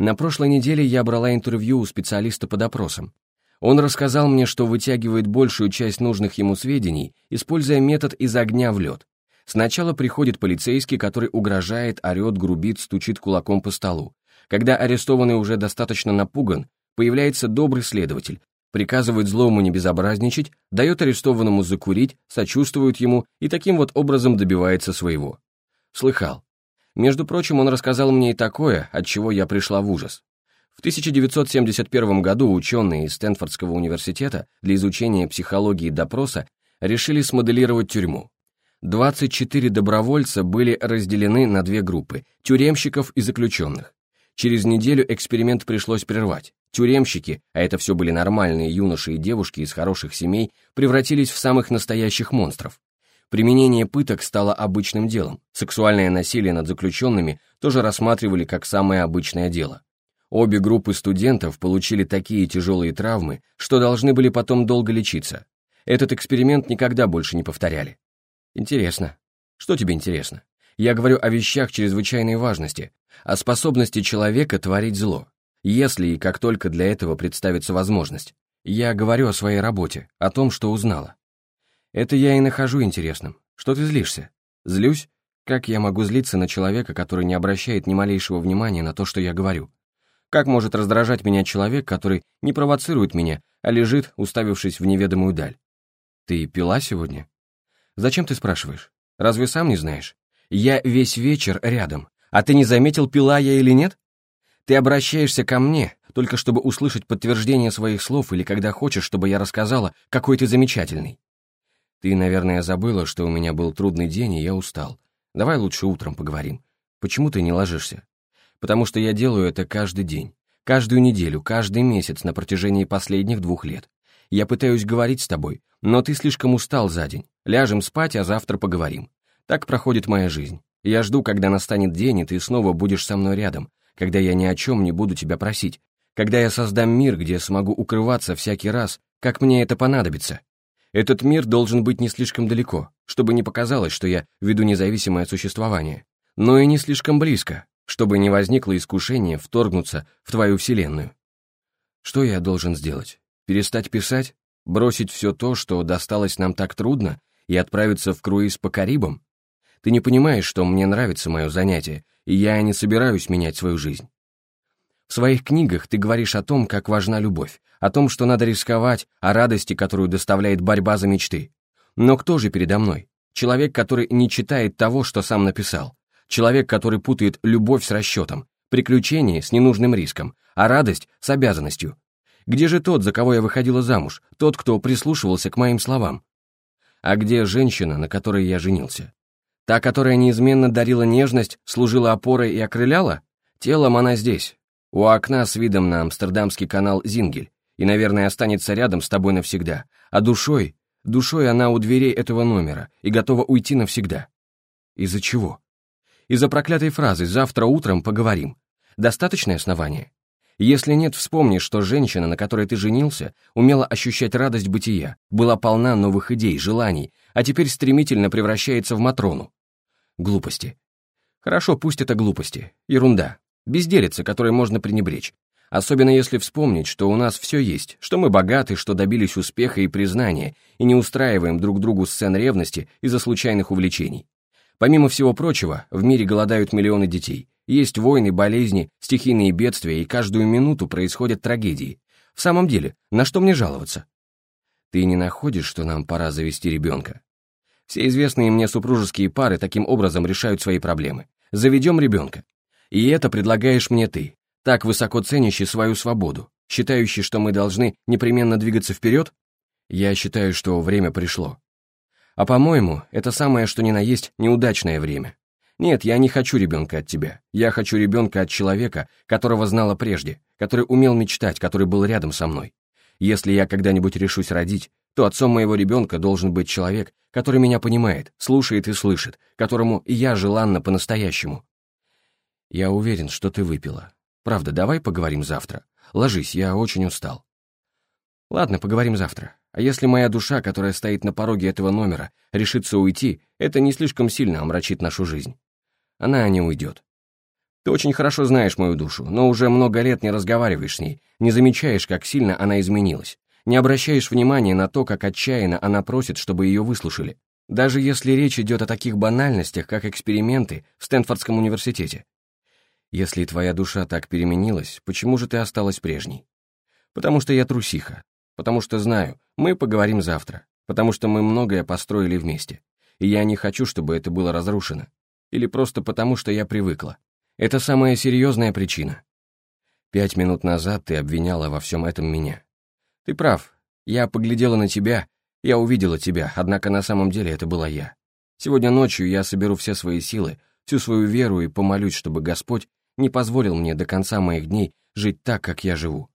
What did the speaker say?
На прошлой неделе я брала интервью у специалиста по допросам. Он рассказал мне, что вытягивает большую часть нужных ему сведений, используя метод из огня в лед. Сначала приходит полицейский, который угрожает, орет, грубит, стучит кулаком по столу. Когда арестованный уже достаточно напуган, появляется добрый следователь, приказывает злому не безобразничать, дает арестованному закурить, сочувствует ему и таким вот образом добивается своего. Слыхал. Между прочим, он рассказал мне и такое, от чего я пришла в ужас. В 1971 году ученые из Стэнфордского университета для изучения психологии допроса решили смоделировать тюрьму. 24 добровольца были разделены на две группы – тюремщиков и заключенных. Через неделю эксперимент пришлось прервать. Тюремщики, а это все были нормальные юноши и девушки из хороших семей, превратились в самых настоящих монстров. Применение пыток стало обычным делом. Сексуальное насилие над заключенными тоже рассматривали как самое обычное дело. Обе группы студентов получили такие тяжелые травмы, что должны были потом долго лечиться. Этот эксперимент никогда больше не повторяли. Интересно. Что тебе интересно? Я говорю о вещах чрезвычайной важности, о способности человека творить зло, если и как только для этого представится возможность. Я говорю о своей работе, о том, что узнала. Это я и нахожу интересным. Что ты злишься? Злюсь? Как я могу злиться на человека, который не обращает ни малейшего внимания на то, что я говорю? Как может раздражать меня человек, который не провоцирует меня, а лежит, уставившись в неведомую даль? Ты пила сегодня? Зачем ты спрашиваешь? Разве сам не знаешь? Я весь вечер рядом, а ты не заметил, пила я или нет? Ты обращаешься ко мне, только чтобы услышать подтверждение своих слов или когда хочешь, чтобы я рассказала, какой ты замечательный. Ты, наверное, забыла, что у меня был трудный день, и я устал. Давай лучше утром поговорим. Почему ты не ложишься? Потому что я делаю это каждый день, каждую неделю, каждый месяц на протяжении последних двух лет. Я пытаюсь говорить с тобой, но ты слишком устал за день. Ляжем спать, а завтра поговорим. Так проходит моя жизнь. Я жду, когда настанет день, и ты снова будешь со мной рядом, когда я ни о чем не буду тебя просить, когда я создам мир, где смогу укрываться всякий раз, как мне это понадобится. Этот мир должен быть не слишком далеко, чтобы не показалось, что я веду независимое существование, но и не слишком близко, чтобы не возникло искушение вторгнуться в твою вселенную. Что я должен сделать? Перестать писать? Бросить все то, что досталось нам так трудно, и отправиться в круиз по Карибам? Ты не понимаешь, что мне нравится мое занятие, и я не собираюсь менять свою жизнь. В своих книгах ты говоришь о том, как важна любовь, о том, что надо рисковать, о радости, которую доставляет борьба за мечты. Но кто же передо мной? Человек, который не читает того, что сам написал. Человек, который путает любовь с расчетом, приключение с ненужным риском, а радость с обязанностью. Где же тот, за кого я выходила замуж, тот, кто прислушивался к моим словам? А где женщина, на которой я женился? Та, которая неизменно дарила нежность, служила опорой и окрыляла? Телом она здесь, у окна с видом на амстердамский канал Зингель, и, наверное, останется рядом с тобой навсегда. А душой, душой она у дверей этого номера и готова уйти навсегда. Из-за чего? Из-за проклятой фразы «завтра утром поговорим». Достаточное основание? Если нет, вспомни, что женщина, на которой ты женился, умела ощущать радость бытия, была полна новых идей, желаний, а теперь стремительно превращается в Матрону. Глупости. Хорошо, пусть это глупости. Ерунда. Безделица, которой можно пренебречь. Особенно если вспомнить, что у нас все есть, что мы богаты, что добились успеха и признания, и не устраиваем друг другу сцен ревности из-за случайных увлечений. Помимо всего прочего, в мире голодают миллионы детей. Есть войны, болезни, стихийные бедствия, и каждую минуту происходят трагедии. В самом деле, на что мне жаловаться? Ты не находишь, что нам пора завести ребенка? Все известные мне супружеские пары таким образом решают свои проблемы. Заведем ребенка. И это предлагаешь мне ты, так высоко ценящий свою свободу, считающий, что мы должны непременно двигаться вперед? Я считаю, что время пришло. А по-моему, это самое, что ни на есть, неудачное время. Нет, я не хочу ребенка от тебя. Я хочу ребенка от человека, которого знала прежде, который умел мечтать, который был рядом со мной. Если я когда-нибудь решусь родить, то отцом моего ребенка должен быть человек, который меня понимает, слушает и слышит, которому я желанна по-настоящему. Я уверен, что ты выпила. Правда, давай поговорим завтра. Ложись, я очень устал. Ладно, поговорим завтра. А если моя душа, которая стоит на пороге этого номера, решится уйти, это не слишком сильно омрачит нашу жизнь. Она не уйдет. Ты очень хорошо знаешь мою душу, но уже много лет не разговариваешь с ней, не замечаешь, как сильно она изменилась, не обращаешь внимания на то, как отчаянно она просит, чтобы ее выслушали. Даже если речь идет о таких банальностях, как эксперименты в Стэнфордском университете. Если твоя душа так переменилась, почему же ты осталась прежней? Потому что я трусиха. Потому что знаю, мы поговорим завтра. Потому что мы многое построили вместе. И я не хочу, чтобы это было разрушено. Или просто потому, что я привыкла. Это самая серьезная причина. Пять минут назад ты обвиняла во всем этом меня. Ты прав. Я поглядела на тебя, я увидела тебя, однако на самом деле это была я. Сегодня ночью я соберу все свои силы, всю свою веру и помолюсь, чтобы Господь не позволил мне до конца моих дней жить так, как я живу.